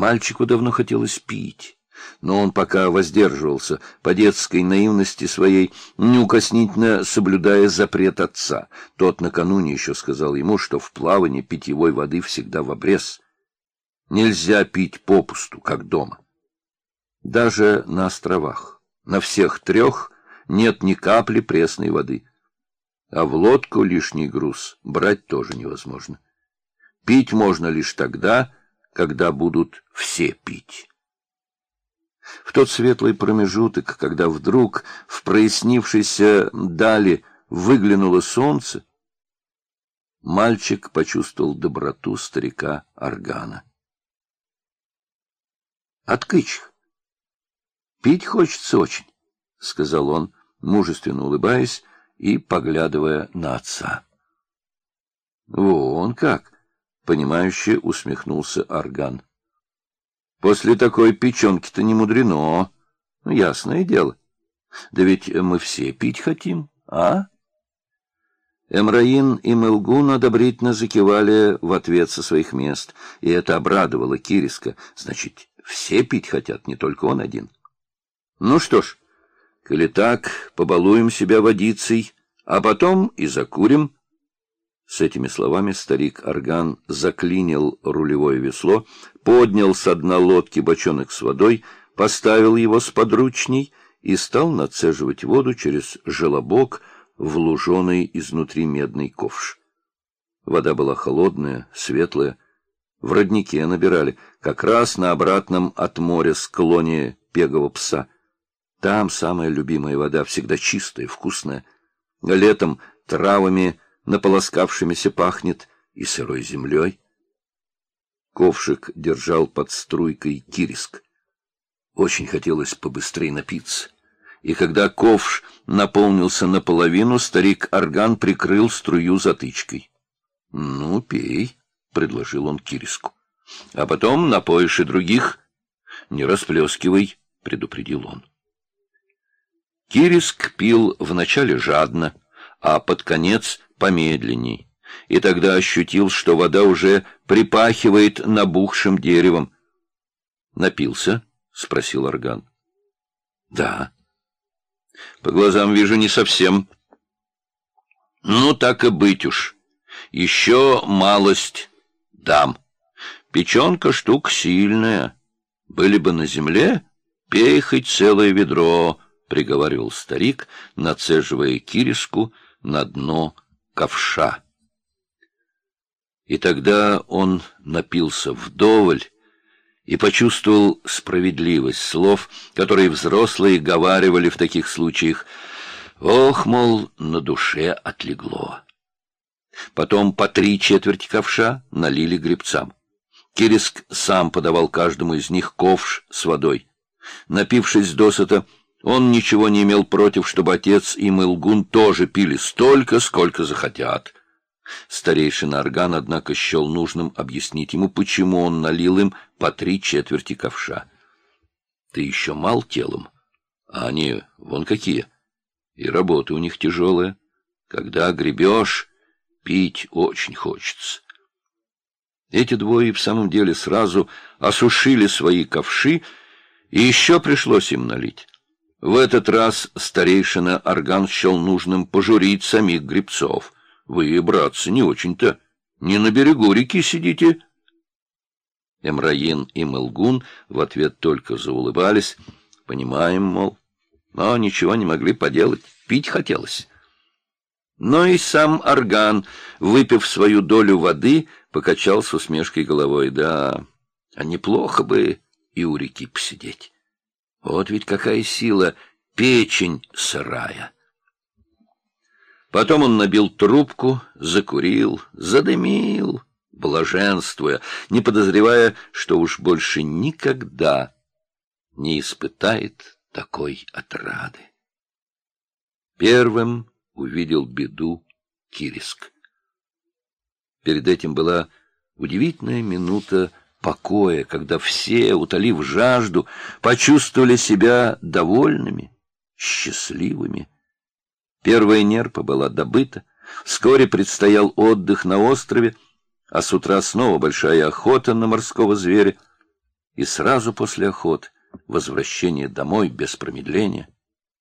Мальчику давно хотелось пить, но он пока воздерживался по детской наивности своей, неукоснительно соблюдая запрет отца. Тот накануне еще сказал ему, что в плавании питьевой воды всегда в обрез. Нельзя пить попусту, как дома. Даже на островах, на всех трех, нет ни капли пресной воды. А в лодку лишний груз брать тоже невозможно. Пить можно лишь тогда, когда будут все пить. В тот светлый промежуток, когда вдруг в прояснившейся дали выглянуло солнце, мальчик почувствовал доброту старика Органа. «Откыч! Пить хочется очень», — сказал он, мужественно улыбаясь и поглядывая на отца. «Вон как!» Понимающе усмехнулся Арган. После такой печенки-то не мудрено. Ну, ясное дело. Да ведь мы все пить хотим, а? Эмраин и Мелгун одобрительно закивали в ответ со своих мест, и это обрадовало Кириска. Значит, все пить хотят, не только он один. Ну что ж, коли так, побалуем себя водицей, а потом и закурим, с этими словами старик Орган заклинил рулевое весло, поднял с дна лодки бочонок с водой, поставил его с подручней и стал нацеживать воду через желобок в луженый изнутри медный ковш. Вода была холодная, светлая. В роднике набирали, как раз на обратном от моря склоне пегого пса. Там самая любимая вода, всегда чистая, вкусная. Летом травами наполоскавшимися пахнет и сырой землей. Ковшик держал под струйкой кириск. Очень хотелось побыстрее напиться. И когда ковш наполнился наполовину, старик Орган прикрыл струю затычкой. — Ну, пей, — предложил он кириску. — А потом напоишь и других. — Не расплескивай, — предупредил он. Кириск пил вначале жадно, а под конец помедленней, и тогда ощутил, что вода уже припахивает набухшим деревом. «Напился?» — спросил Орган. «Да». «По глазам вижу не совсем». «Ну, так и быть уж. Еще малость дам. Печенка штука сильная. Были бы на земле, пей хоть целое ведро», — приговаривал старик, нацеживая кириску на дно ковша. И тогда он напился вдоволь и почувствовал справедливость слов, которые взрослые говаривали в таких случаях. Ох, мол, на душе отлегло. Потом по три четверти ковша налили гребцам. Кириск сам подавал каждому из них ковш с водой. Напившись досыта, он ничего не имел против, чтобы отец и Мылгун тоже пили столько, сколько захотят. Старейшина Орган, однако, счел нужным объяснить ему, почему он налил им по три четверти ковша. Ты еще мал телом, а они вон какие. И работа у них тяжелая. Когда гребешь, пить очень хочется. Эти двое в самом деле сразу осушили свои ковши, и еще пришлось им налить. В этот раз старейшина Орган счел нужным пожурить самих гребцов. Вы, братцы, не очень-то. Не на берегу реки сидите. Эмраин и Мелгун в ответ только заулыбались. Понимаем, мол, но ничего не могли поделать. Пить хотелось. Но и сам Орган, выпив свою долю воды, покачал с усмешкой головой. Да, а неплохо бы и у реки посидеть. Вот ведь какая сила печень сырая. Потом он набил трубку, закурил, задымил, блаженствуя, не подозревая, что уж больше никогда не испытает такой отрады. Первым увидел беду Кириск. Перед этим была удивительная минута покоя, когда все, утолив жажду, почувствовали себя довольными, счастливыми. Первая нерпа была добыта, вскоре предстоял отдых на острове, а с утра снова большая охота на морского зверя. и сразу после охот возвращение домой без промедления —